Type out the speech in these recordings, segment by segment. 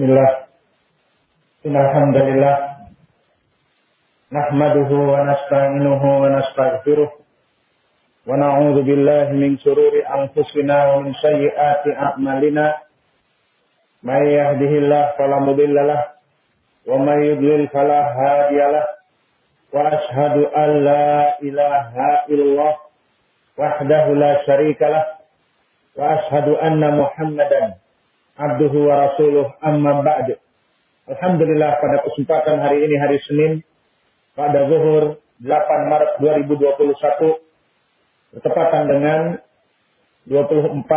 Bismillah. Alhamdulillah. Nahmaduhu wa nasta'inuhu wa nastaghfiruh. Wa na'udzu billahi min shururi anfusina wa min sayyiati a'malina. May yahdihillahu fala mudilla lahu wa may yudlil fala hadiya. Wa ashhadu an la ilaha illallah wahdahu la syarika lahu wa ashhadu anna Muhammadan abduhu wa rasuluh amma ba'd. Alhamdulillah pada kesempatan hari ini hari Senin pada zuhur 8 Maret 2021 bertepatan dengan 24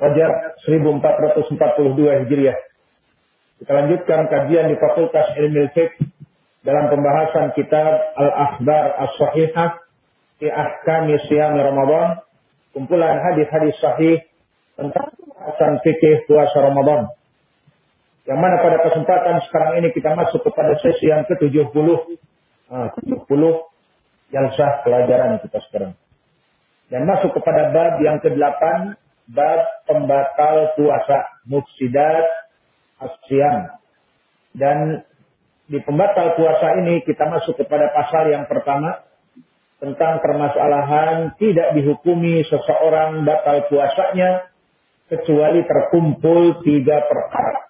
Fajar 1442 Hijriah. Kita lanjutkan kajian di Fakultas Ilmu Fiqh dalam pembahasan kitab Al-Akhbar As-Sahihah fi Ahkami Siyam Ramadan, kumpulan hadis-hadis sahih tentang pembahasan fikih puasa Ramadan. Yang mana pada kesempatan sekarang ini kita masuk kepada sesi yang ke-70. Nah, 70 yang sah pelajaran kita sekarang. Dan masuk kepada bab yang ke-8, bab pembatal puasa, mufsidat asyam. Dan di pembatal puasa ini kita masuk kepada pasal yang pertama tentang permasalahan tidak dihukumi seseorang batal puasanya kecuali terkumpul tiga perkara.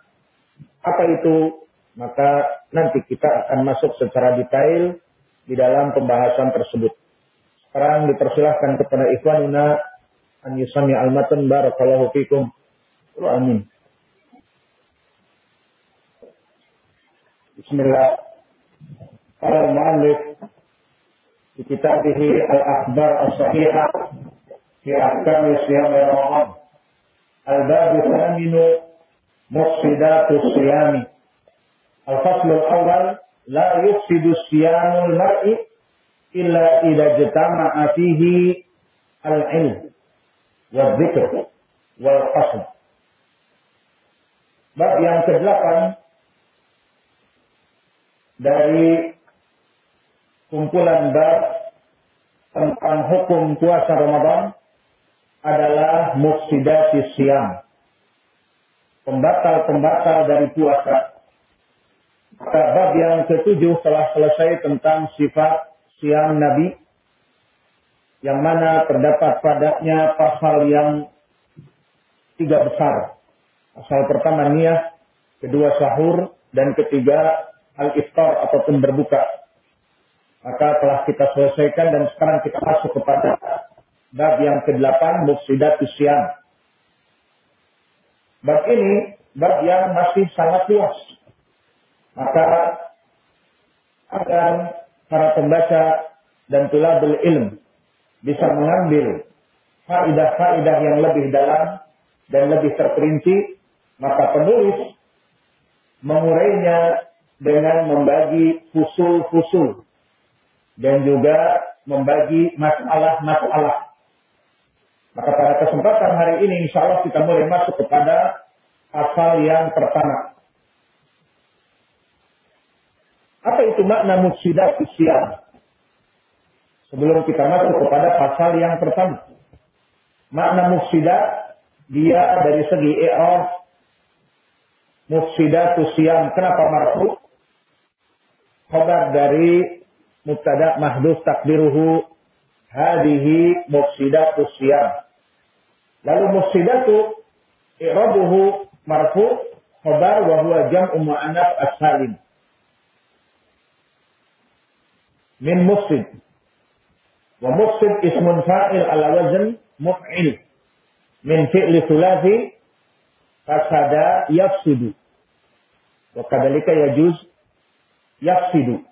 Apa itu? Maka nanti kita akan masuk secara detail di dalam pembahasan tersebut. Sekarang dipersilahkan kepada ikhwanuna an yusami al-matan barakallahu fikum. Amin. Bismillah. Al-Mu'allif di kitabih Al-Akhbar As-Sahihah fi Ahkam Siyam. الباب الثامن مفسدات الصيام الفصل الأول لا يفسد الصيام المرء إلا إذا اجتمع فيه العلم والذكر والقصد Bab yang ke-8 dari kumpulan bab tentang hukum puasa Ramadan adalah mufsidatis siam. Pembatal-pembatal dari puasa. Bab yang ketujuh telah selesai tentang sifat siam Nabi. Yang mana terdapat padanya pasal yang tiga besar. Pasal pertama niat, kedua sahur, dan ketiga al-iftar ataupun berbuka. Maka telah kita selesaikan dan sekarang kita masuk kepada Bab yang ke-8 Mufsidat Isyam. Bab ini bab yang masih sangat luas. Maka agar para pembaca dan tulabul ilm bisa mengambil faidah-faidah yang lebih dalam dan lebih terperinci, maka penulis mengurainya dengan membagi fusul-fusul dan juga membagi masalah-masalah maka pada kesempatan hari ini insya Allah kita mulai masuk kepada pasal yang pertama. Apa itu makna mufsidat siam? Sebelum kita masuk kepada pasal yang pertama. Makna mufsidat dia dari segi i'rab mufsidat siam. Kenapa marfu? Khabar dari mubtada mahdhuf takdiruhu hadihi mufsidatu siyam. Lalu mufsidatu i'rabuhu marfu khabar wa huwa jam'u mu'annats as-salim. Min mufsid. Wa mufsid ismun fa'il ala wazn muf'il. Min fi'li thulathi fasada yafsidu. Wa kadalika yajuz yafsidu.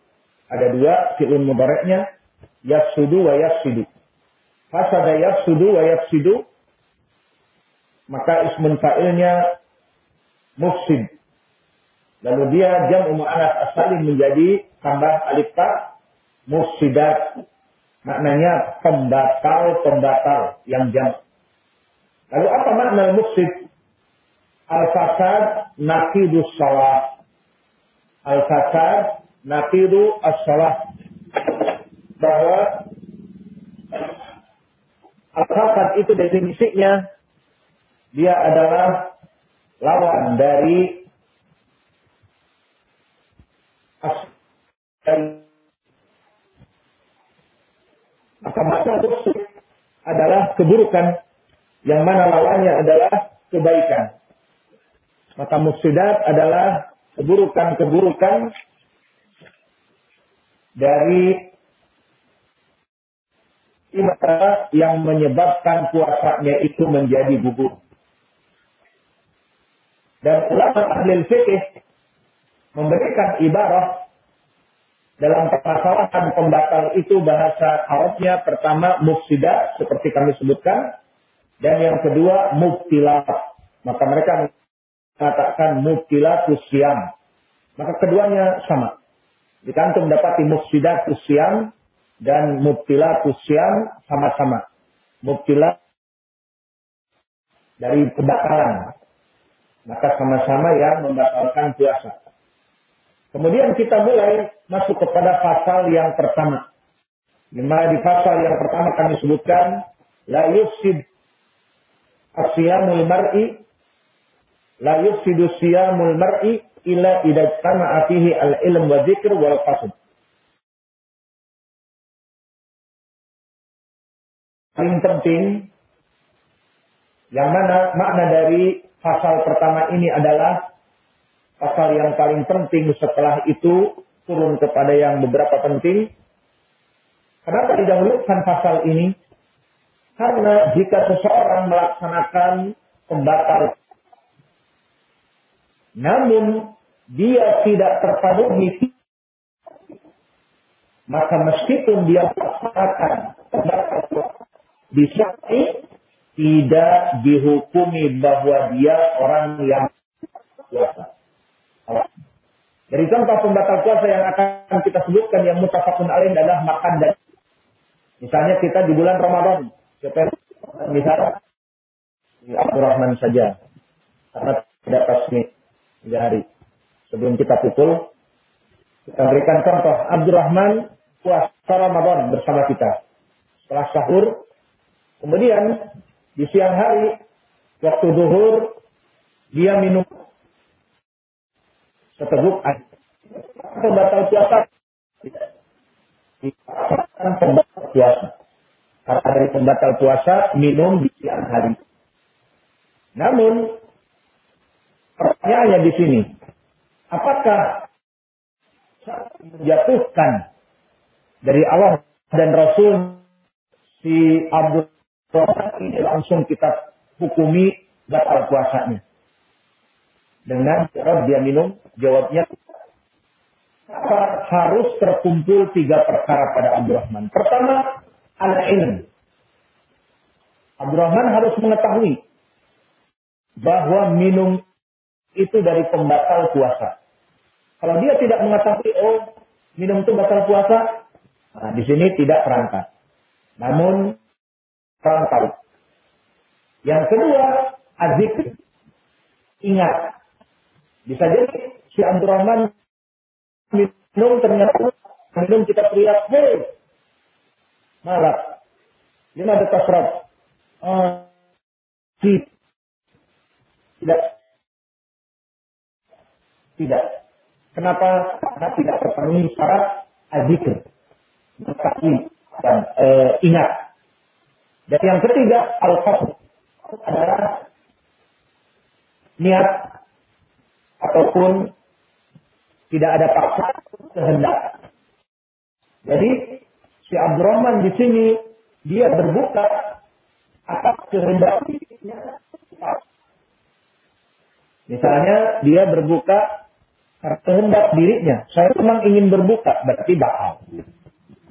Ada dua fi'il mudhari'nya yafsudu wa yafsidu. Fasada yafsudu wa yafsidu. Maka ismun fa'ilnya mufsid. Lalu dia jam mu'anas asalin menjadi tambah alif ta mufsidat. Maknanya pembatal-pembatal yang jam. Lalu apa makna mufsid? Al-fasad nakidus salat. Al-fasad nakidu as-salat bahwa al itu definisinya dia adalah lawan dari maka masa adalah keburukan yang mana lawannya adalah kebaikan. Maka mufsidat adalah keburukan-keburukan dari yang menyebabkan puasanya itu menjadi gugur. Dan ulama ahli fikih memberikan ibarat dalam permasalahan pembatal itu bahasa Arabnya pertama mufsidah seperti kami sebutkan dan yang kedua mubtilat. Maka mereka mengatakan mubtilatus siam. Maka keduanya sama. Jika antum mendapati mufsidatus siam dan mubtilatus siam sama-sama. Mubtilat dari kebakaran. Maka sama-sama yang membatalkan puasa. Kemudian kita mulai masuk kepada pasal yang pertama. Di mana di pasal yang pertama kami sebutkan la yufsid asyamul mar'i la yufsidu siyamul mar'i illa idza fihi al-ilm wa dzikr wal qasd. Paling penting yang mana makna dari pasal pertama ini adalah pasal yang paling penting setelah itu turun kepada yang beberapa penting. Kenapa didahulukan pasal ini? Karena jika seseorang melaksanakan pembatal, namun dia tidak terpenuhi, maka meskipun dia melaksanakan pembatal, bisa tidak dihukumi bahwa dia orang yang puasa. Dari contoh pembatal puasa yang akan kita sebutkan yang mutafakun alaih adalah makan dan misalnya kita di bulan Ramadan Siapa misalnya Abdurrahman saja. Karena tidak resmi tiga hari. Sebelum kita pukul, kita berikan contoh. Abdurrahman puasa Ramadan bersama kita. Setelah sahur, kemudian di siang hari, waktu duhur, dia minum seteguk air. Pembatal puasa. Tidak. Pembatal puasa. Karena dari pembatal puasa minum di siang hari. Namun pertanyaannya di sini, apakah menjatuhkan dari Allah dan Rasul si Abdul Rahman ini langsung kita hukumi batal puasanya. Dengan cara dia minum, jawabnya harus terkumpul tiga perkara pada Abdurrahman. Pertama, al-ilm. Abdurrahman harus mengetahui bahwa minum itu dari pembatal puasa. Kalau dia tidak mengetahui, oh minum itu batal puasa, nah, di sini tidak perangkat. Namun perangkat. Yang kedua, azik. Ingat. Bisa jadi si Abdurrahman minum ternyata minum kita teriak, hei Marat. Lima ada tasrab. Tidak. Tidak. Kenapa? Karena tidak terpenuhi syarat azikr. Dan e, ingat. Dan yang ketiga, al adalah niat ataupun tidak ada paksa kehendak. Jadi si Abdurrahman di sini dia berbuka atas kehendak Misalnya dia berbuka kehendak dirinya. Saya memang ingin berbuka, berarti batal.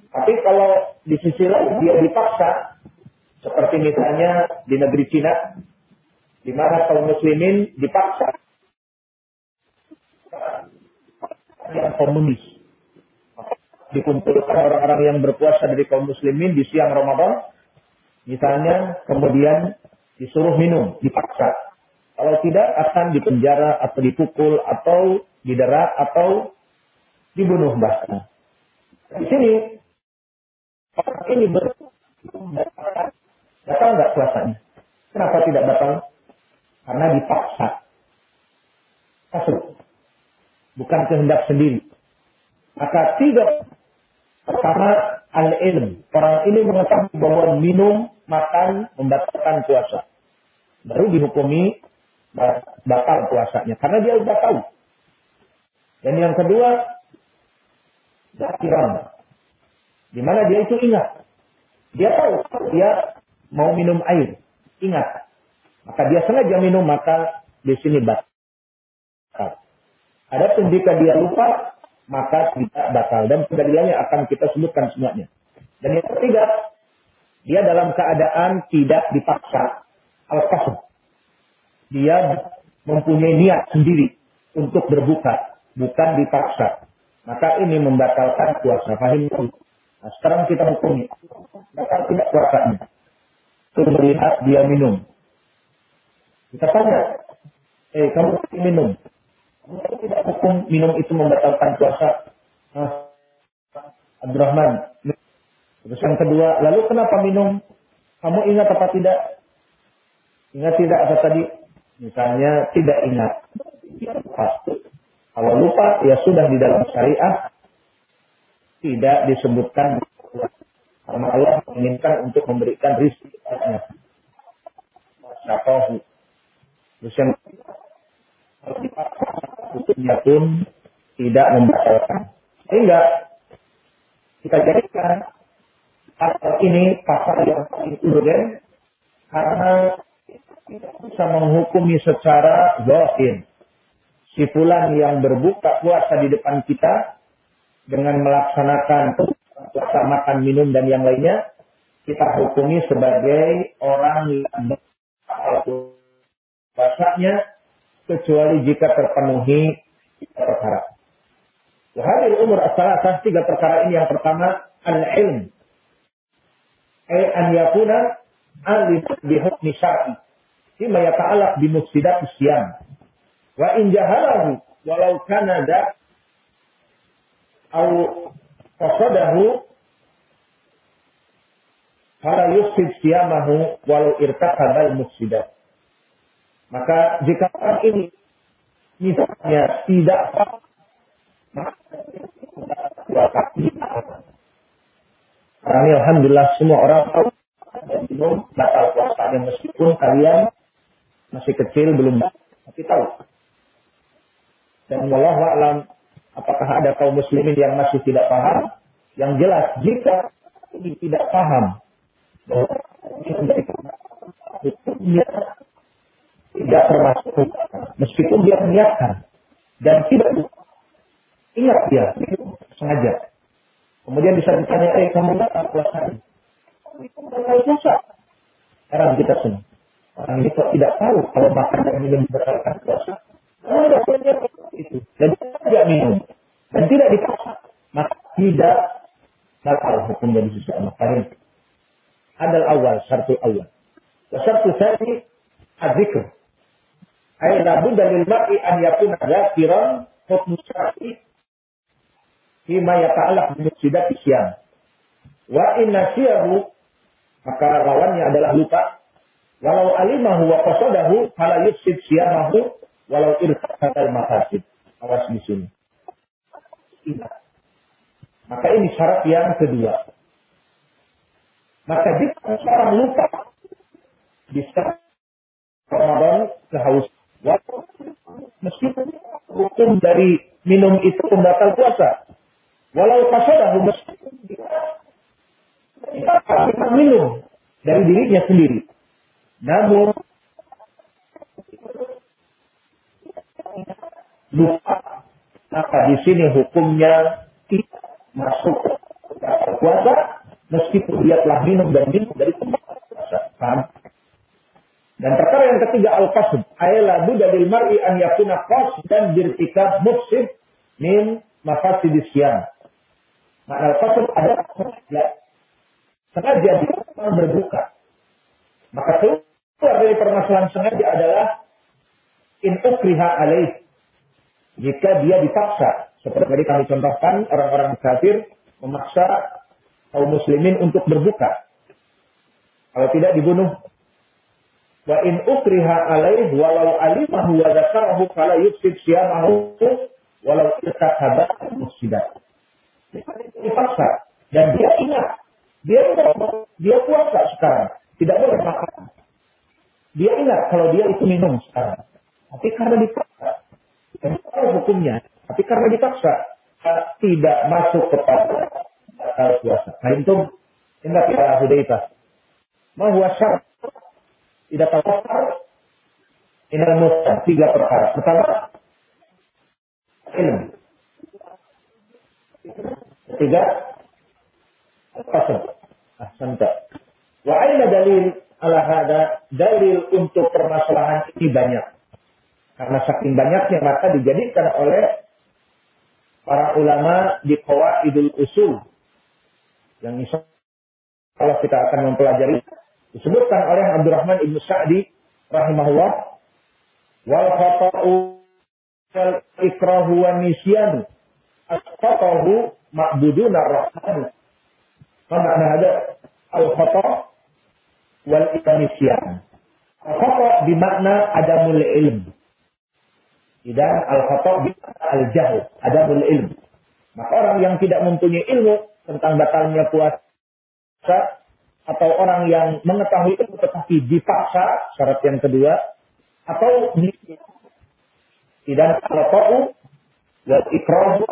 Tapi kalau di sisi lain dia dipaksa, seperti misalnya di negeri Cina, di mana kaum muslimin dipaksa yang komunis dikumpulkan orang-orang yang berpuasa dari kaum muslimin di siang Ramadan, misalnya kemudian disuruh minum, dipaksa. Kalau tidak akan dipenjara atau dipukul atau didera atau dibunuh bahkan. Di sini orang ini ber batal nggak puasanya? Kenapa tidak batal? Karena dipaksa. bukan kehendak sendiri. Maka tiga pertama al-ilm. Orang ini mengetahui bahwa minum, makan, membatalkan puasa. Baru dihukumi batal puasanya. Karena dia sudah tahu. Dan yang kedua, zakiran. Di mana dia itu ingat. Dia tahu dia mau minum air. Ingat. Maka dia sengaja minum, maka di sini batal. Adapun jika dia lupa, maka tidak batal. Dan pengadilannya akan kita sebutkan semuanya. Dan yang ketiga, dia dalam keadaan tidak dipaksa. Al-Qasr. Dia mempunyai niat sendiri untuk berbuka. Bukan dipaksa. Maka ini membatalkan puasa. Fahim Nah, sekarang kita hukumi. Batal tidak puasanya. Itu melihat dia minum. Kita tanya, eh kamu minum. Kamu tidak hukum minum itu membatalkan puasa. Nah, Abdurrahman. Terus yang kedua, lalu kenapa minum? Kamu ingat apa tidak? Ingat tidak apa tadi? Misalnya tidak ingat. Kalau lupa, ya sudah di dalam syariah tidak disebutkan karena Allah menginginkan untuk memberikan rizki kepadanya. Syafahu. Terus yang pun tidak membatalkan. Sehingga kita jadikan pasal ini pasal yang paling urgen karena tidak bisa menghukumi secara zahir. Si yang berbuka puasa di depan kita dengan melaksanakan puasa makan minum dan yang lainnya kita hukumi sebagai orang yang puasanya kecuali jika terpenuhi perkara. Hadir umur asalasah tiga perkara ini yang pertama al-ilm. Ay an yakuna alim bihukmi syar'i. Fima yata'alaq bimufsidat siyam. Wa in jahalahu walau kana da au qasadahu fala yufsid siyamahu walau irtakabal mufsidat. Maka jika orang ini misalnya tidak karena ini Alhamdulillah semua orang tahu minum batal puasanya meskipun kalian masih kecil belum tapi tahu. Dan Allah alam Apakah ada kaum muslimin yang masih tidak paham? Yang jelas, jika ini tidak paham, hukumnya tidak termasuk meskipun dia meniatkan dan tidak ingat dia sengaja. Kemudian bisa ditanya, eh kamu nggak puasa? Itu puasa. Heran kita semua. Orang kok tidak tahu kalau makan dan minum berkaitan puasa. Punya itu. Dan tidak minum dan tidak dipaksa, maka tidak batal hukum dari sisi Allah. Karim. Adal awal, satu awal. Satu sani adzikr. Ay labud dalil mar'i an yakuna zakiran hukm syar'i fima yata'allaq bi mufsidat isyam. Wa in nasiyahu maka lawannya adalah lupa. Walau alimahu wa qasadahu fala yufsid siyamahu walau irtakal mafasid. Awas di sini. Maka ini syarat yang kedua. Maka jika seorang lupa bisa Ramadan kehaus meskipun hukum dari minum itu pembatal puasa. Walau kasadahu meskipun dia minum dari dirinya sendiri. Namun lupa maka di sini hukumnya tidak masuk puasa meskipun dia telah minum dan minum dari tempat puasa. Paham? Dan perkara yang ketiga al-qasd. Ayla budalil mar'i an yakuna dan birtikab mufsid min mafasidis siam. Makna al-qasd adalah ya, sengaja dia berbuka. Maka keluar dari permasalahan sengaja adalah in ukriha alaih jika dia dipaksa. Seperti tadi kami contohkan, orang-orang kafir memaksa kaum muslimin untuk berbuka. Kalau tidak dibunuh. Wa in ukriha alaih walau alimahu wa zakarahu fala yufsid siyamahu walau kita sabar musyidat. Dipaksa dan dia ingat dia dia puasa sekarang tidak boleh makan. Dia ingat kalau dia itu minum sekarang. Tapi karena dipaksa, dan hukumnya. Tapi karena dipaksa, tidak masuk kepada batal puasa. Nah itu ingat ya Hudaifah. Bahwa syarat tidak tawakal ini muslim tiga perkara. Pertama, ilmu. Ketiga, pasal. Ahsanta. Wa aina dalil ala hada dalil untuk permasalahan ini banyak. Karena saking banyaknya maka dijadikan oleh para ulama di idul usul. Yang insya Allah kita akan mempelajari. Disebutkan oleh Abdurrahman ibnu Sa'di rahimahullah wal khata'u wal ikrahu wa nisyanu. Asqatahu ma'budun ar-rahman mana ada al khata' wal nisyan al khata' bermakna adamul ilm dan al khata' al jahl adamul ilm. Maka orang yang tidak mempunyai ilmu tentang batalnya puasa atau orang yang mengetahui itu tetapi dipaksa syarat yang kedua atau tidak tahu wal ikrahu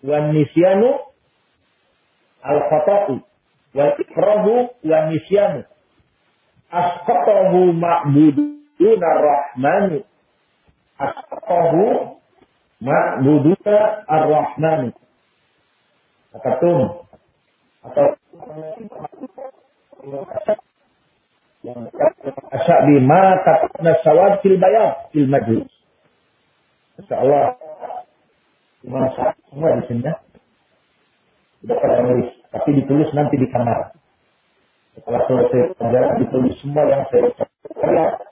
wal nisyanu al khata'u wal ikrahu wal nisyanu. Asqatahu ma'buduna ar-rahmanu asqatahu ma'buduna ar-rahmanu kata tum atau Asyabi ma katna sawab fil bayat fil majlis. Masya Allah. Imam semua di sini ya. Tidak pada nulis. Tapi ditulis nanti di kamar. Setelah selesai pelajaran ditulis semua yang saya ucapkan.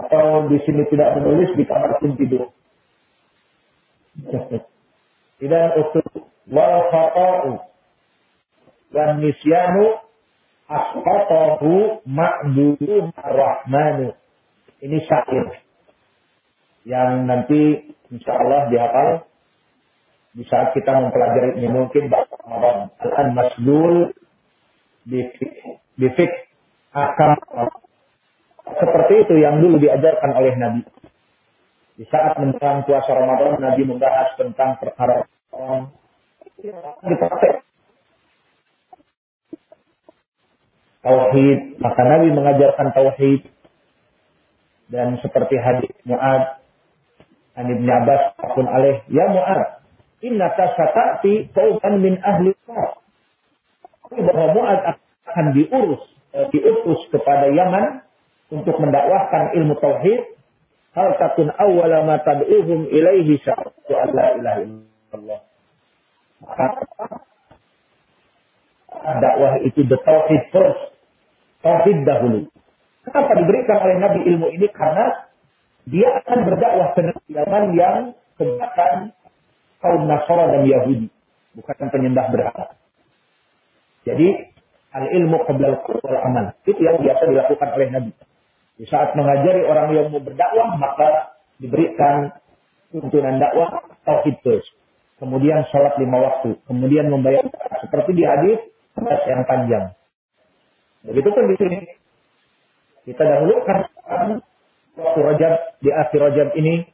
Atau di sini tidak menulis di kamar pun tidur. Tidak usul wal khata'u dan nisyanu asqatahu ma'budu rahmanu. Ini syair yang nanti insya Allah dihafal di saat kita mempelajari ini mungkin Ramadan. Al-an masdul bifik akan seperti itu yang dulu diajarkan oleh Nabi. Di saat menjelang puasa Ramadan, Nabi membahas tentang perkara orang dipraktek tauhid, maka Nabi mengajarkan tauhid. Dan seperti hadis Muad an Ibn Abbas alaih, ya Muad, innaka sata'ti qauman min ahli bahwa Muad akan diurus, eh, diutus kepada Yaman untuk mendakwahkan ilmu tauhid hal takun awwala ma tad'uhum ilaihi syahadu an la ilaha illallah. dakwah itu the tauhid first tauhid dahulu. Kenapa diberikan oleh Nabi ilmu ini? Karena dia akan berdakwah zaman yang kebanyakan kaum Nasara dan Yahudi, bukan penyembah berhala. Jadi al ilmu qabla al amal itu yang biasa dilakukan oleh Nabi. Di saat mengajari orang yang mau berdakwah maka diberikan tuntunan dakwah tauhid terus. Kemudian sholat lima waktu. Kemudian membayar seperti di hadis yang panjang. Begitupun di sini. Kita dahulukan waktu rajab di akhir rajab ini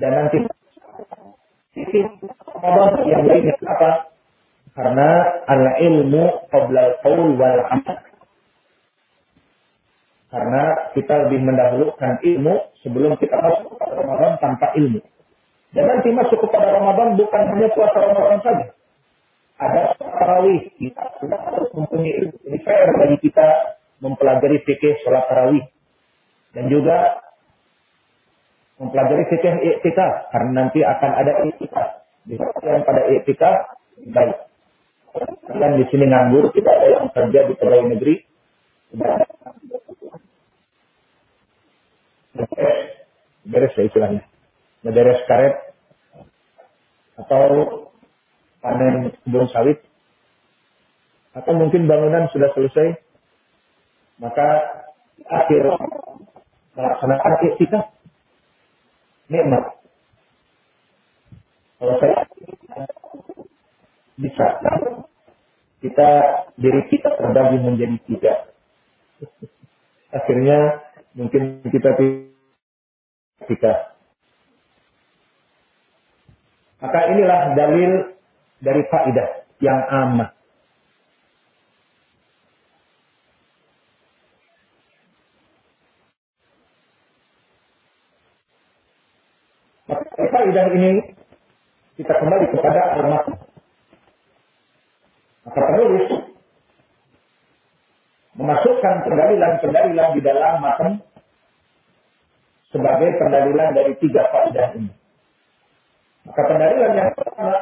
dan nanti sisi yang lainnya apa? Karena al ilmu qabla al wal amal. Karena kita lebih mendahulukan ilmu sebelum kita masuk ke Ramadan tanpa ilmu. Dan nanti masuk kepada Ramadan bukan hanya puasa Ramadan saja ada tarawih. Kita sudah harus mempunyai ilmu. Ini fair bagi kita mempelajari fikih sholat tarawih. Dan juga mempelajari fikih iktikaf. Karena nanti akan ada iktikaf. Yang pada iktikaf, baik. Kalian di sini nganggur, tidak ada yang kerja di pegawai negeri. Beres, beres ya istilahnya. Beres karet atau panen kebun sawit, atau mungkin bangunan sudah selesai, maka akhir melaksanakan kita nikmat. Kalau saya bisa kita diri kita terbagi menjadi tiga. Akhirnya mungkin kita kita maka inilah dalil dari faidah yang amat. Maka faidah ini kita kembali kepada al Maka penulis memasukkan pendalilan-pendalilan di dalam matan sebagai pendalilan dari tiga faidah ini. Maka pendalilan yang pertama,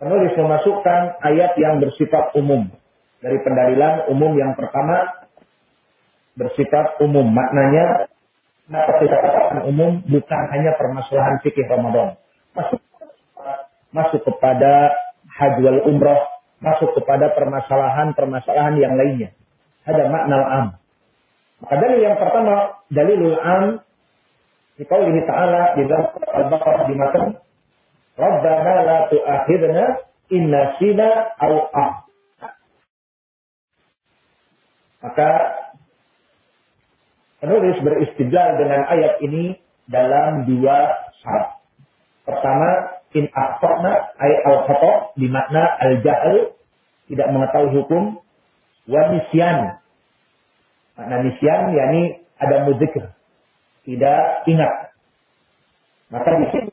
penulis memasukkan ayat yang bersifat umum. Dari pendalilan umum yang pertama, bersifat umum. Maknanya, kenapa kita katakan umum bukan hanya permasalahan fikih Ramadan. Masuk, masuk kepada haji wal umroh, masuk kepada permasalahan-permasalahan yang lainnya. Ada makna am. Maka dalil yang pertama, dalilul am di qaulihi ta'ala di dalam Al-Baqarah di matan Rabbana la tu'akhidna inna sina au ah. Maka penulis beristidlal dengan ayat ini dalam dua syarat. Pertama, in akhtana ay al khata di makna al jahl tidak mengetahui hukum wa nisyan. Makna nisyan yakni ada mudzikr tidak ingat. Maka di sini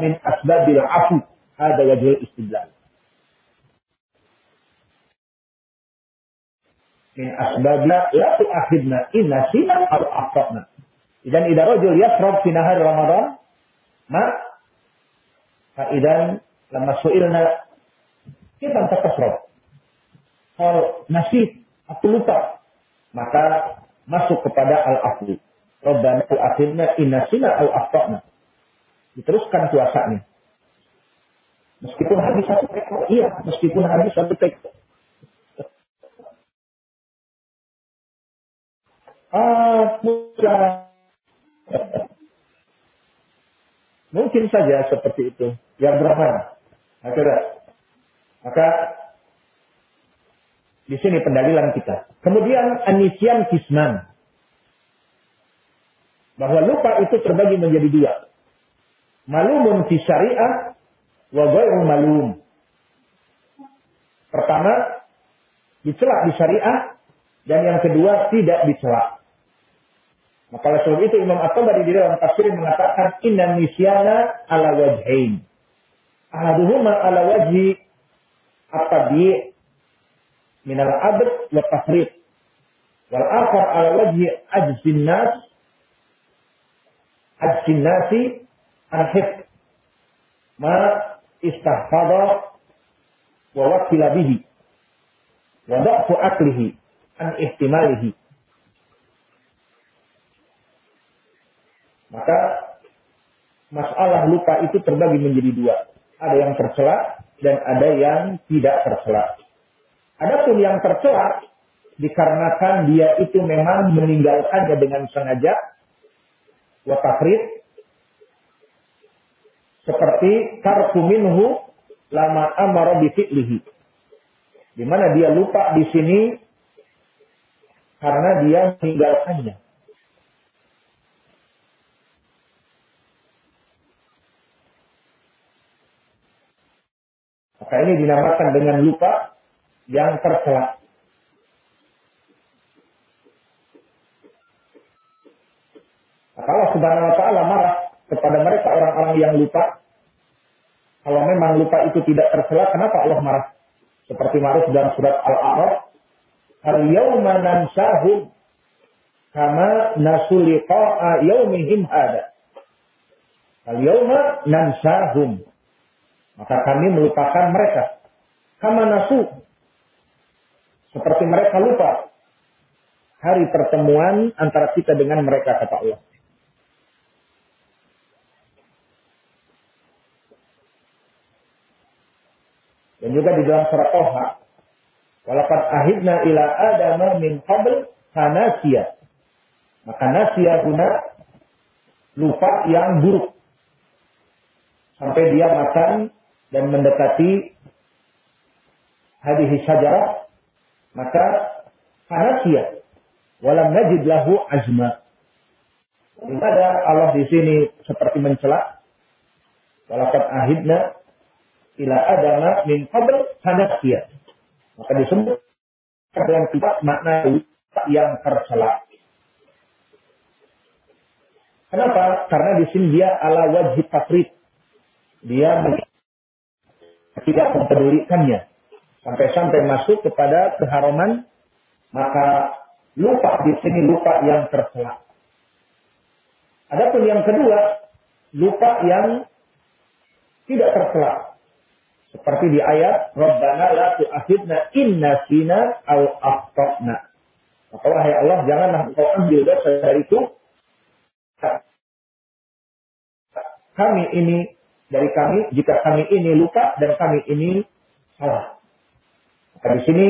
min asbabil afu ada wajib istidlal. Min asbabna la tu'akhidna inna sina aw akhtana. Idan idza rajul yasrab fi nahar Ramadan ma fa idan lama su'ilna kita tasrab. Kalau nasib aku lupa maka masuk kepada al-afwi. Rabbana akhirnya inasina au akhtana. Diteruskan puasanya. Meskipun habis satu teko, iya, meskipun habis satu teko. Ah, Mungkin saja seperti itu. Yang berapa? Akhirnya. Maka di sini pendalilan kita. Kemudian anisian kisman bahwa lupa itu terbagi menjadi dua. Malumun fi syariah wa ghairu malum. Pertama, dicela di syariah dan yang kedua tidak dicela. Maka oleh sebab itu Imam At-Tabari di dalam tafsir mengatakan inna nisyana ala wajhain. Ahaduhuma ala wajhi at-tabi' min al-abd wa tafriq. Wal akhar ala wajhi ajzin nas hajjin nasi al-hifd ma istahfadha wa wakila bihi wa da'fu aklihi an ihtimalihi. Maka masalah lupa itu terbagi menjadi dua. Ada yang tercela dan ada yang tidak tercela adapun yang tercela dikarenakan dia itu memang meninggalkannya dengan sengaja wa seperti tarku minhu lama amara bi fi'lihi. Dia lupa di sini karena dia meninggalkannya. Maka ini dinamakan dengan lupa yang tercela. Maka Allah Subhanahu wa taala marah kepada mereka orang-orang yang lupa. Kalau memang lupa itu tidak tercela, kenapa Allah marah? Seperti marah dalam surat Al-A'raf, "Al-yauma nansahum kama nasul liqa'a yaumihim hada." Al-yauma nansahum. Maka kami melupakan mereka. Kama. Seperti mereka lupa hari pertemuan antara kita dengan mereka kata Allah. Dan juga di dalam surat Toha. Walakat ahidna ila adama min qabl kanasya. Maka nasya guna lupa yang buruk. sampai dia makan dan mendekati hadis sajarah maka panasya walam najid lahu azma ada Allah di sini seperti mencela walakat ahidna ila adama min qabl panasya maka disebut dengan kita makna yang tercela Kenapa? Karena di sini dia ala wajib takrid. Dia tidak mempedulikannya. Sampai-sampai masuk kepada keharaman, maka lupa di sini lupa yang tercela. Adapun yang kedua, lupa yang tidak tercela. Seperti di ayat Rabbana la tu'akhidna inna sina au akhtana. Maka wahai Allah, janganlah engkau ambil dosa itu kami ini dari kami jika kami ini lupa dan kami ini salah. Maka di sini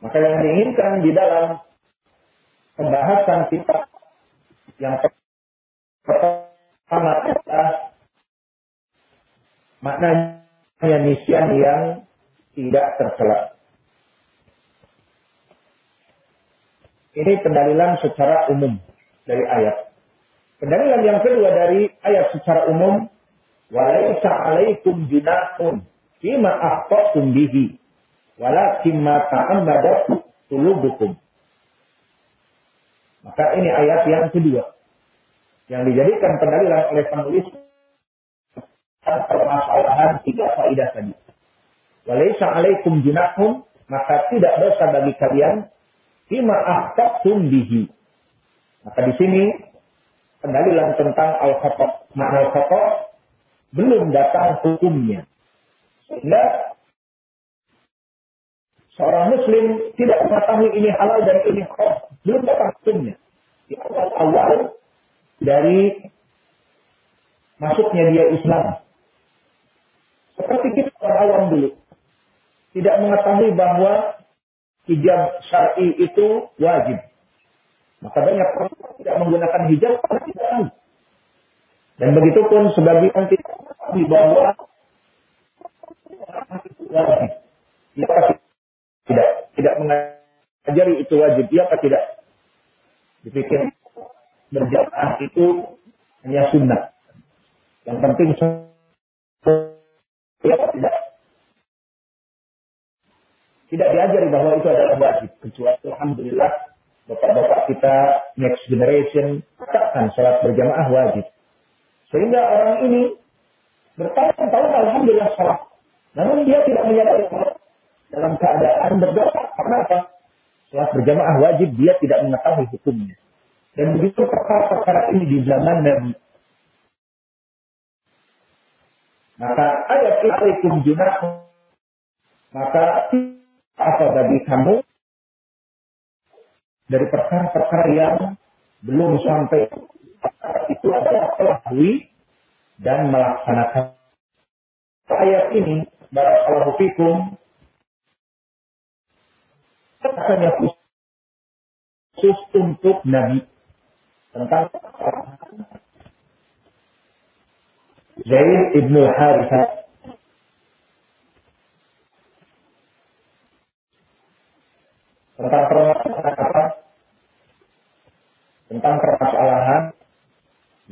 maka yang diinginkan di dalam pembahasan kita yang pertama adalah maknanya nisyan yang tidak tercela. Ini pendalilan secara umum dari ayat. Pendalilan yang kedua dari ayat secara umum, walaisa alaikum junahun fima akhtatum bihi walakin ma ta'ammadat qulubukum. Maka ini ayat yang kedua yang dijadikan pendalilan oleh penulis permasalahan tiga faidah tadi. Walaisa alaikum junahun maka tidak dosa bagi kalian fima akhtatum bihi. Maka di sini pendalilan tentang al-khata. Makna al-khata belum datang hukumnya. Sehingga seorang muslim tidak mengetahui ini halal dan ini haram. Belum datang hukumnya. Di awal-awal dari masuknya dia Islam. Seperti kita orang awam dulu. Tidak mengetahui bahwa hijab syar'i itu wajib. Maka banyak orang tidak menggunakan hijab karena tidak tahu. Dan begitu pun sebagian tidak tahu bahwa Dia tidak tidak mengajari itu wajib. Dia apa tidak? Dipikir berjamaah itu hanya sunnah. Yang penting dia tidak tidak diajari bahwa itu adalah wajib kecuali alhamdulillah bapak-bapak kita next generation katakan sholat berjamaah wajib. Sehingga orang ini bertahun-tahun alhamdulillah sholat. Namun dia tidak menyadari dalam keadaan. Karena apa? Sholat berjamaah wajib dia tidak mengetahui hukumnya. Dan begitu perkara-perkara ini di zaman Nabi. Maka ayat alaikum junah maka apa bagi kamu dari perkara-perkara yang belum sampai itu adalah kelahui dan melaksanakan ayat ini barakallahu fikum. Katanya khusus untuk Nabi. Tentang Zaid ibn Harithah tentang permasalahan apa? Tentang permasalahan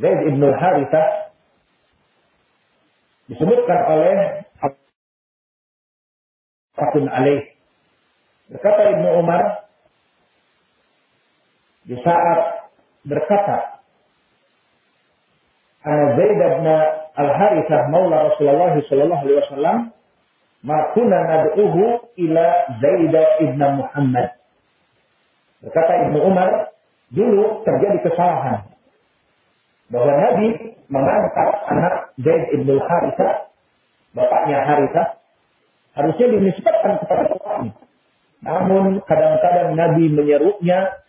Zaid ibn Harithah disebutkan oleh Fakun alaih. Berkata Ibnu Umar di saat berkata Ana Zaid ibn Al-Harithah maula Rasulullah sallallahu alaihi wasallam ma kunna nad'uhu ila Zaid ibn Muhammad. Berkata Ibnu Umar, dulu terjadi kesalahan bahwa Nabi mengangkat anak Zaid ibn Harithah, bapaknya Harithah, harusnya dinisbatkan kepada bapaknya. Namun kadang-kadang Nabi menyerunya,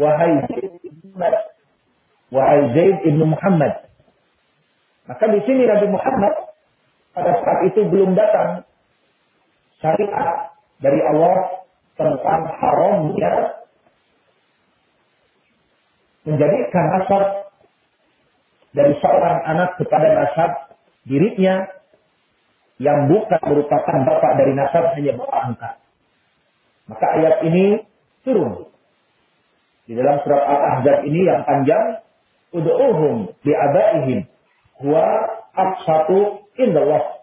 wahai Zaid ibn wahai Zaid ibn Muhammad. Maka di sini Nabi Muhammad pada saat itu belum datang syariat dari Allah tentang haramnya menjadikan asar dari seorang anak kepada nasab dirinya yang bukan merupakan bapak dari nasab hanya bapak angkat. Maka ayat ini turun. Di dalam surat Al-Ahzab ini yang panjang, Udu'uhum bi'abaihim huwa aqsatu indallah.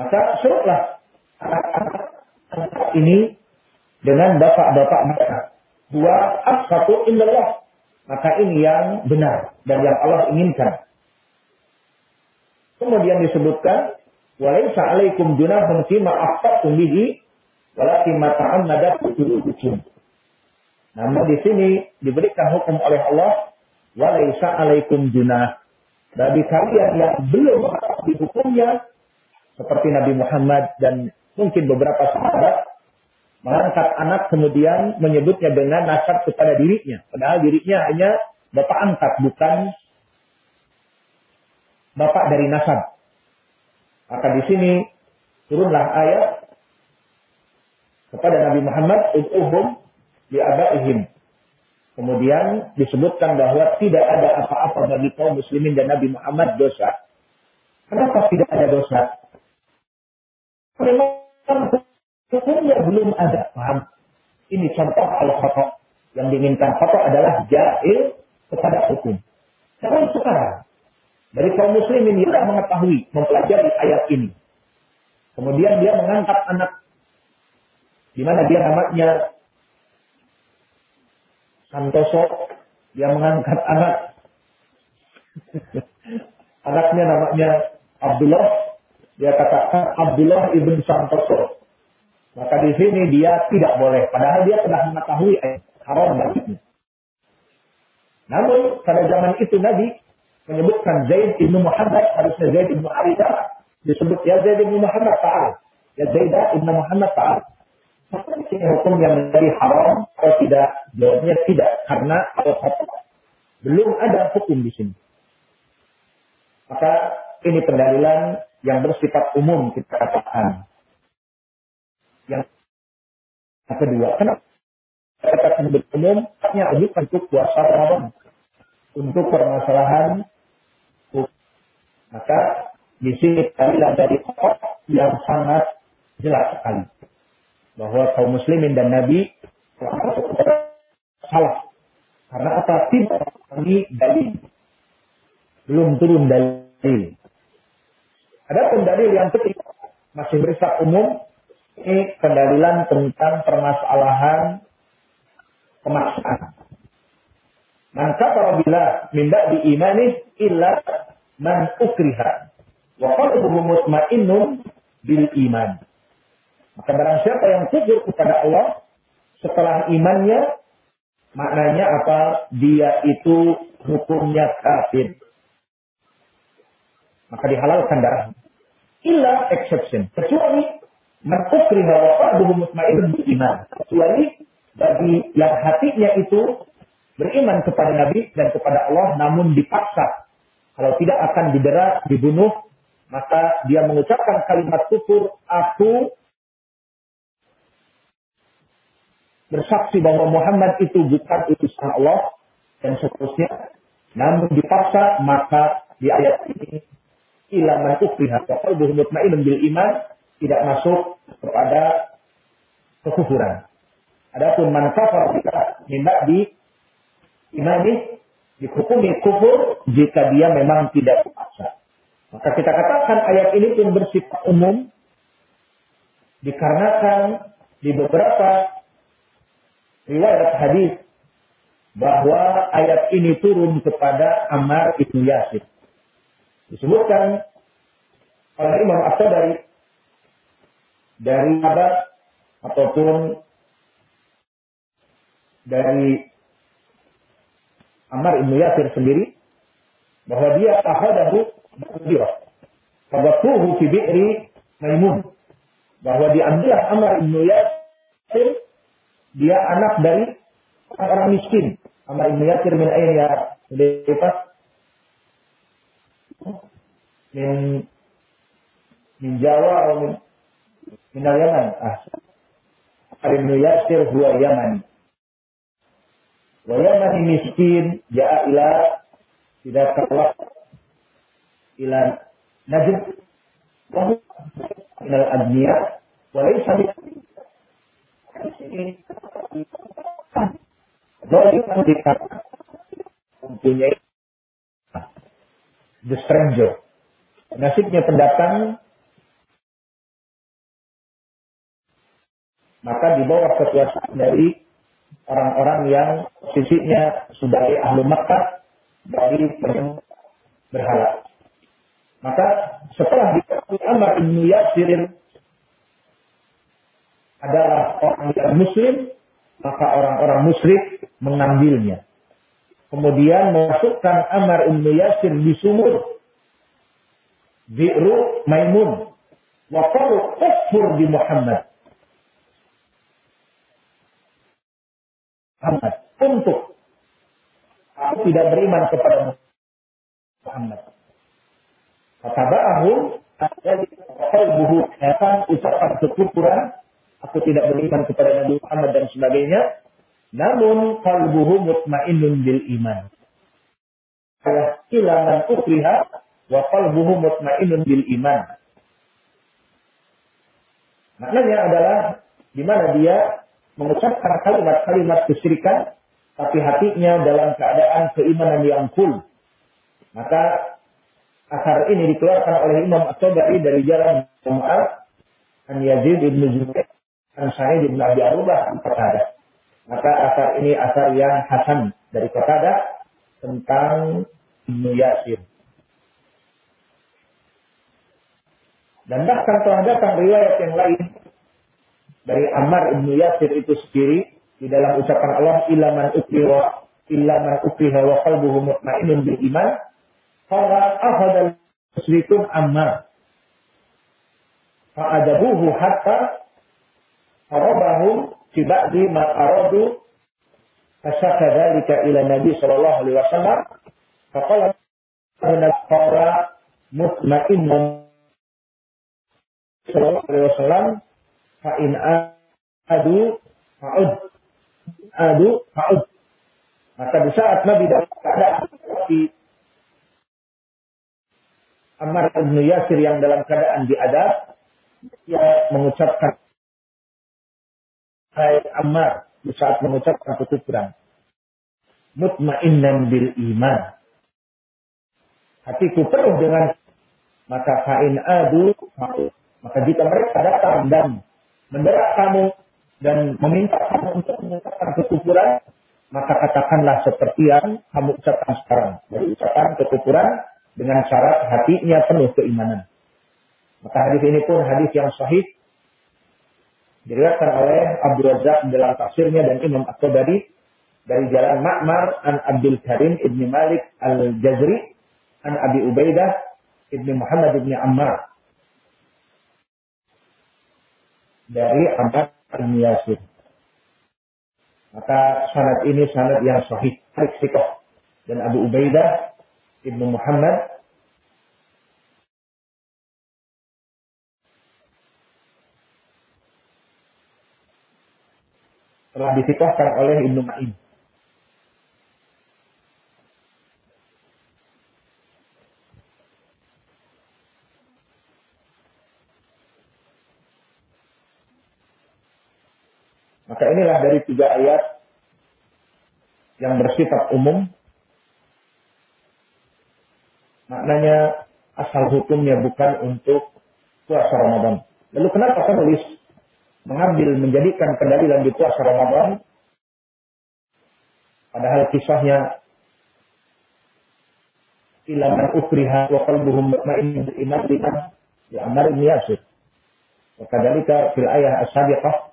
Maka serulah anak-anak ini dengan bapak-bapak mereka. Huwa aqsatu indallah. Maka ini yang benar dan yang Allah inginkan. Kemudian disebutkan Walaysa alaikum junahun fima akhtatum bihi walakin ma ta'ammadat qulubukum. Namun di sini diberikan hukum oleh Allah walaysa alaikum junah. Bagi kalian yang belum di hukumnya seperti Nabi Muhammad dan mungkin beberapa sahabat mengangkat anak kemudian menyebutnya dengan nasab kepada dirinya. Padahal dirinya hanya bapak angkat bukan bapak dari nasab. Maka di sini turunlah ayat kepada Nabi Muhammad ud'uhum di abaihim. Kemudian disebutkan bahwa tidak ada apa-apa bagi kaum muslimin dan Nabi Muhammad dosa. Kenapa tidak ada dosa? Memang hukumnya belum ada. Paham? Ini contoh al-khotok. Yang diinginkan khotok adalah jahil kepada hukum. Sekarang sekarang dari kaum muslimin yang sudah mengetahui, mempelajari ayat ini. Kemudian dia mengangkat anak di mana dia namanya Santoso, dia mengangkat anak anaknya namanya Abdullah, dia katakan Abdullah ibn Santoso. Maka di sini dia tidak boleh, padahal dia telah mengetahui ayat haram baginya. Namun pada zaman itu Nabi menyebutkan Zaid ibnu Muhammad harusnya Zaid ibnu Harithah disebut ya Zaid ibnu Muhammad taat ya Zaid ibnu Muhammad taat maka ini hukum yang menjadi haram atau tidak? Jawabnya tidak karena kalau belum ada hukum di sini. Maka ini pendalilan yang bersifat umum kita katakan. Yang kedua kenapa katakan umum? Hanya untuk puasa Ramadan untuk permasalahan maka di sini kalilah dari tokoh yang sangat jelas sekali bahwa kaum muslimin dan Nabi salah. Karena apa? Tidak kami dalil. Belum turun dalil. Ada dalil yang ketiga masih bersifat umum ini pendalilan tentang permasalahan pemaksaan. Man kafara billah min ba'di imani illa man ukriha wa qalbuhu mutmainnun bil iman. Maka barang siapa yang kufur kepada Allah setelah imannya maknanya apa? Dia itu hukumnya kafir. Maka dihalalkan darah. Illa exception. Kecuali man ukriha wa qalbuhu mutmainnun bil iman. Kecuali bagi yang hatinya itu beriman kepada Nabi dan kepada Allah namun dipaksa kalau tidak akan didera, dibunuh, maka dia mengucapkan kalimat kufur, aku bersaksi bahwa Muhammad itu bukan utusan Allah dan seterusnya. Namun dipaksa, maka di ayat ini ilaman ukriha wa qalbuhu mutmainnun bil iman tidak masuk kepada kekufuran. Adapun man kafar min ba'di imani dihukumi kufur jika dia memang tidak terpaksa. Maka kita katakan ayat ini pun bersifat umum dikarenakan di beberapa riwayat hadis bahwa ayat ini turun kepada Ammar ibnu Yasir. Disebutkan oleh Imam Asad dari dari Abad ataupun dari Ammar ibn Yasir sendiri bahwa dia ahadahu ba'dirah. Fadatuhu fi bi'ri Maimun. Bahwa diambil Ammar ibn Yasir dia anak dari orang miskin. Ammar ibn Yasir min ayin ya Hudayfah? Min min Jawa atau min min al-Yaman. Ah. Ammar ibn Yasir huwa Yamani. Wa yamani miskin ja'a ila tidak terlalu ila najib wa ila adniya wa laysa Zalim dikatakan mempunyai the stranger. Nasibnya pendatang maka di bawah kekuasaan dari orang-orang yang posisinya sebagai ahlu Makkah dari berhala. Maka setelah diketahui Amr ibn Yasir adalah orang yang muslim, maka orang-orang musyrik mengambilnya. Kemudian memasukkan Amr ibn Yasir di sumur. Bi'ru Maimun. Wa kufur di Muhammad. Muhammad. Untuk aku tidak beriman kepada Muhammad. Kata Ba'ahum, ada buhu akan ucapan kekufuran, aku tidak beriman kepada Nabi Muhammad dan sebagainya. Namun kalbuhu mutmainnun bil iman. Ilaman ukriha wa kalbuhu mutmainnun bil iman. Maknanya adalah di mana dia mengucapkan kalimat-kalimat kesyirikan, tapi hatinya dalam keadaan keimanan yang full. Maka asar ini dikeluarkan oleh Imam At-Tabari dari jalan Mu'ad an Yazid ibn Zubair an Sa'id ibn Abi Arubah an Qatadah. Maka asar ini asar yang hasan dari Qatadah tentang Ibnu Yasir. Dan bahkan telah datang riwayat yang lain dari Ammar ibnu Yasir itu sendiri di dalam ucapan Allah ilaman ukriha ilaman ukriha wa qalbuhu mutmainnun bil iman qala afadal musyrikun Ammar fa'adabuhu hatta arabahu fi ba'di ma aradu fasaka dhalika ila nabi sallallahu alaihi wasallam faqala qala mutmainnun. Sallallahu alaihi wasallam Fa'in adu fa'ud. Adu fa'ud. Maka di saat Nabi dalam keadaan seperti Ammar bin Yasir yang dalam keadaan diadab, dia mengucapkan Hai Ammar di saat mengucapkan kekufuran. Mutmainnan bil iman. Hatiku penuh dengan maka fa'in adu. Maka jika mereka datang dan menderak kamu dan meminta kamu untuk mengucapkan kekufuran, maka katakanlah seperti yang kamu ucapkan sekarang. Jadi ucapan kekufuran dengan syarat hatinya penuh keimanan. Maka hadis ini pun hadis yang sahih diriwayatkan oleh Abdul Razak dalam tafsirnya dan Imam At-Tabari dari jalan Ma'mar an Abdul Karim ibni Malik al-Jazri an Abi Ubaidah ibni Muhammad ibni Ammar dari Abbas bin Yasir. Maka sanad ini sanad yang sahih, sikoh. Dan Abu Ubaidah Ibnu Muhammad telah disikohkan oleh Ibnu Ma'in. Maka inilah dari tiga ayat yang bersifat umum. Maknanya asal hukumnya bukan untuk puasa Ramadan. Lalu kenapa penulis mengambil menjadikan pendalilan di puasa Ramadan? Padahal kisahnya ilaman ukriha wa qalbuhum bil iman di Ammar bin Yasir. Fil ayah as-sabiqah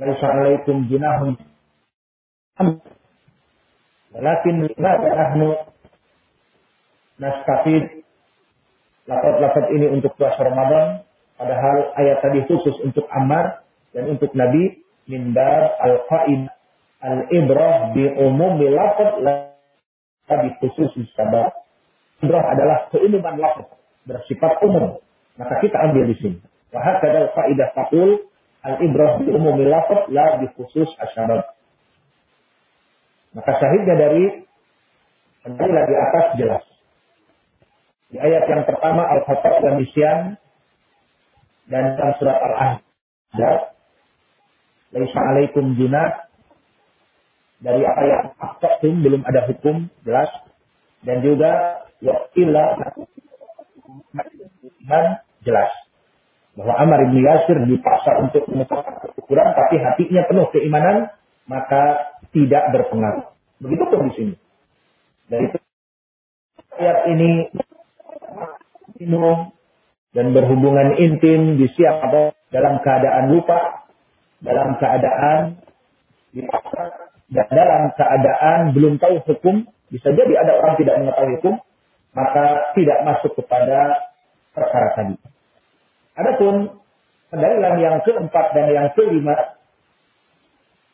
laisa alaikum junahun walakin limadha nahnu nastafid lafaz-lafaz ini untuk puasa Ramadan. Padahal ayat tadi khusus untuk Ammar dan untuk Nabi. Min al-qaid al-ibrah bi umumi lafaz la khusus sabab ibrah adalah keumuman lafaz bersifat umum. Maka kita ambil di sini. Wa hakadha faidah taqul Al-ibrah di umum lafaz la di khusus asyarab. Maka syahidnya dari kembali lagi atas jelas. Di ayat yang pertama Al-Fatah dan Isyan dan dalam surat Al-Ahzab Laisa alaikum junah dari ayat Ahzab belum ada hukum jelas dan juga ya illa jelas bahwa Amar bin Yasir dipaksa untuk menetapkan ukuran tapi hatinya penuh keimanan maka tidak berpengaruh. Begitu pun di sini. Dari ayat ini minum dan berhubungan intim di siang atau dalam keadaan lupa, dalam keadaan dipaksa, dan dalam keadaan belum tahu hukum, bisa jadi ada orang tidak mengetahui hukum, maka tidak masuk kepada perkara tadi. Adapun pendalilan yang keempat dan yang kelima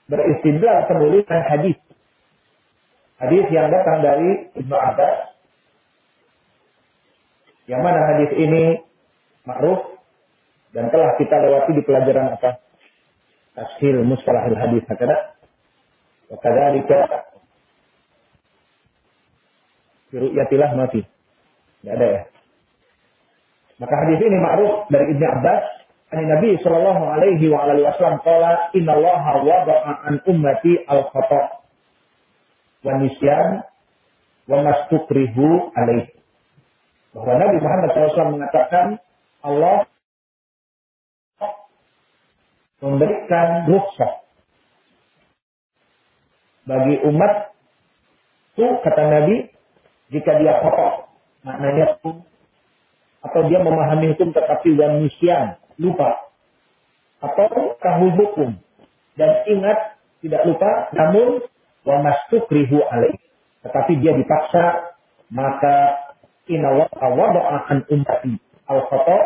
beristidlal penulisan hadis. Hadis yang datang dari Ibnu Abbas. Yang mana hadis ini ma'ruf dan telah kita lewati di pelajaran apa? Tashil mustalahil hadis. Hakada. Wa kadzalika Ru'yatilah mati. Tidak ada ya. Maka hadis ini ma'ruf dari Ibnu Abbas Ani Nabi Shallallahu Alaihi Wasallam kala Inna Allah wada'a an ummati al khata wa nisyan wa mastukrihu alaih. Bahwa Nabi Muhammad SAW mengatakan Allah memberikan rukhsah bagi umat itu kata Nabi jika dia kotor maknanya atau dia memahami hukum tetapi nisyan lupa. Atau tahu hukum. Dan ingat tidak lupa namun wa alaih. Tetapi dia dipaksa maka inawa akan ummati. Al khata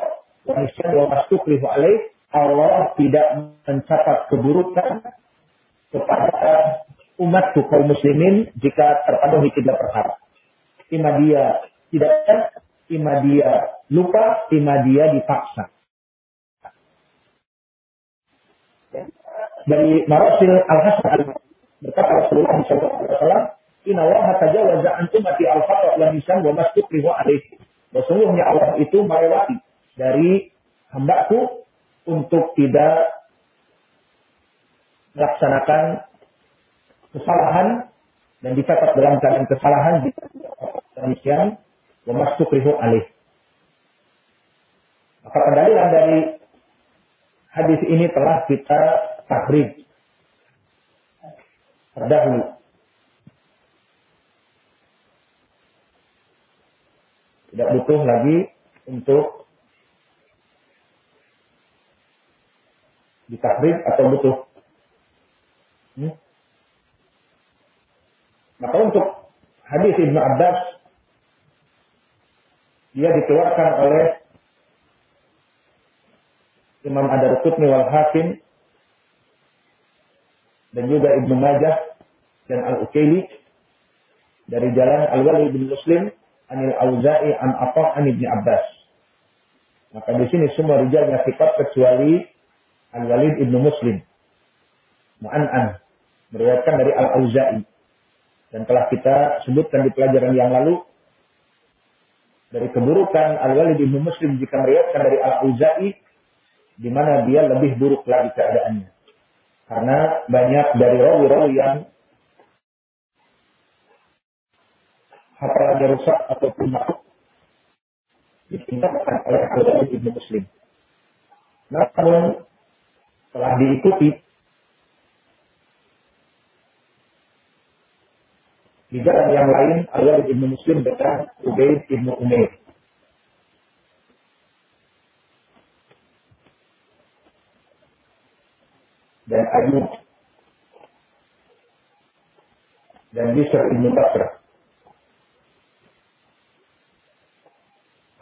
wa nisyan alaih. Allah tidak mencatat keburukan kepada umat kaum muslimin jika terpenuhi tiga perkara. Ima dia tidak ima dia lupa, ima dia dipaksa. dari Marasil Al-Hasan berkata Rasulullah SAW, Inna Allah tajawaza an umati al-fatra wa nisan wa mastukrihu alaihi. Sesungguhnya Allah itu melewati dari hambaku untuk tidak melaksanakan kesalahan dan dicatat dalam keadaan kesalahan dan nisan wa mastukrihu alaihi. Maka pendalilan dari hadis ini telah kita tahrij terdahulu. Tidak butuh lagi untuk ditahrij atau butuh. Hmm? Maka untuk hadis Ibnu Abbas dia dikeluarkan oleh Imam Ad-Darqutni wal Hakim dan juga Ibnu Majah dan Al-Ukaili dari jalan Al-Walid bin Muslim Anil Auza'i an Atha an Ibnu Abbas. Maka di sini semua rijalnya sifat kecuali Al-Walid ibnu Muslim. Mu'an'an. Meriwayatkan dari Al-Auza'i. Dan telah kita sebutkan di pelajaran yang lalu. Dari keburukan Al-Walid ibnu Muslim jika meriwayatkan dari Al-Auza'i. Di mana dia lebih buruk lagi keadaannya. Karena banyak dari rawi-rawi yang hafalannya rusak ataupun masuk ditinggalkan oleh al Ibnu Muslim. Namun telah diikuti di jalan yang lain al Ibnu Muslim dengan Ubaid Ibnu Umair. Dan Ayub dan Bisr Ibn Bakr.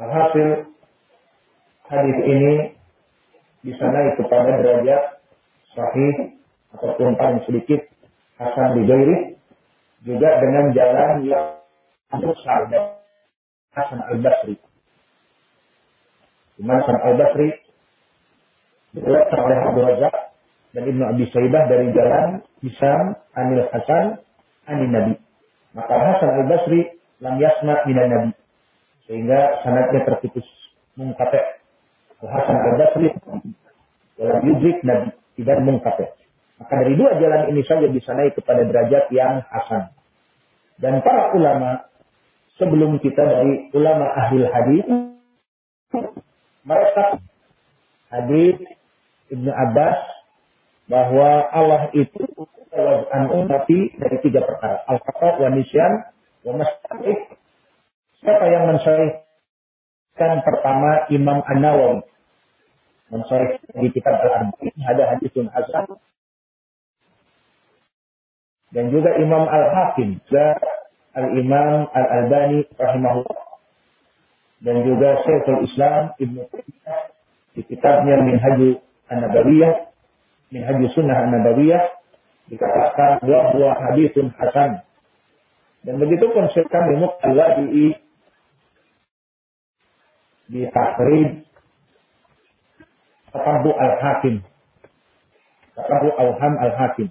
Alhasil hadis ini bisa naik kepada derajat sahih ataupun paling sedikit Hasan Rizairi juga dengan jalan yang besar dan Hasan Al-Basri. Di mana Hasan Al-Basri diriwayatkan oleh Abu Razak dan Ibnu Abi Saibah dari jalan Hisam Anil Hasan ani nabi. Maka Hasan al-Basri lam yasma minan nabi. Sehingga sanadnya terputus mungkate. Hasan al-Basri dalam yudrik nabi tidak mungkate. Maka dari dua jalan ini saja bisa naik kepada derajat yang hasan. Dan para ulama sebelum kita dari ulama ahli hadis mereka hadis Ibnu Abbas bahwa Allah itu an ummati dari tiga perkara. Al-Fatah, wa nisyan, wa mustaqif. Siapa yang mensahihkan pertama Imam An-Nawawi. Mensahihkan di kitab Al-Arba'in. Ada hadisun hasan. Dan juga Imam Al-Hakim. Juga Al-Imam Al-Albani rahimahullah. Dan juga Syekhul Islam Ibn Taimiyah di kitabnya Minhaju An-Nabawiyah min hadis sunnah an-nabawiyah dikatakan dua buah hadisun hasan. Dan begitu pun Syekh kami di di takrib Tatabu al-Hakim. Tatabu al-Ham al-Hakim.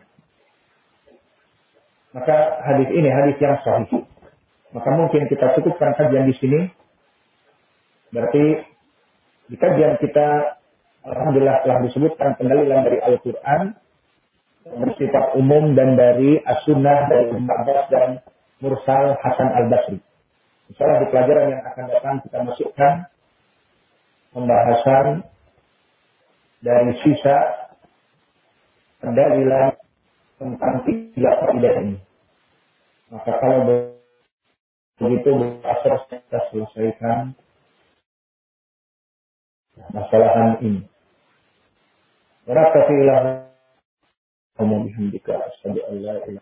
Maka hadis ini hadis yang sahih. Maka mungkin kita cukupkan kajian di sini. Berarti di kajian kita Alhamdulillah telah disebutkan pendalilan dari Al-Quran bersifat umum dan dari As-Sunnah dari Ibn Abbas dan Mursal Hasan Al-Basri. Insyaallah di pelajaran yang akan datang kita masukkan pembahasan dari sisa pendalilan tentang tiga kaidah ini. Maka kalau begitu asal kita selesaikan masalahan ini. ونكتفي إلى وبحمدك أشهد أن لا إله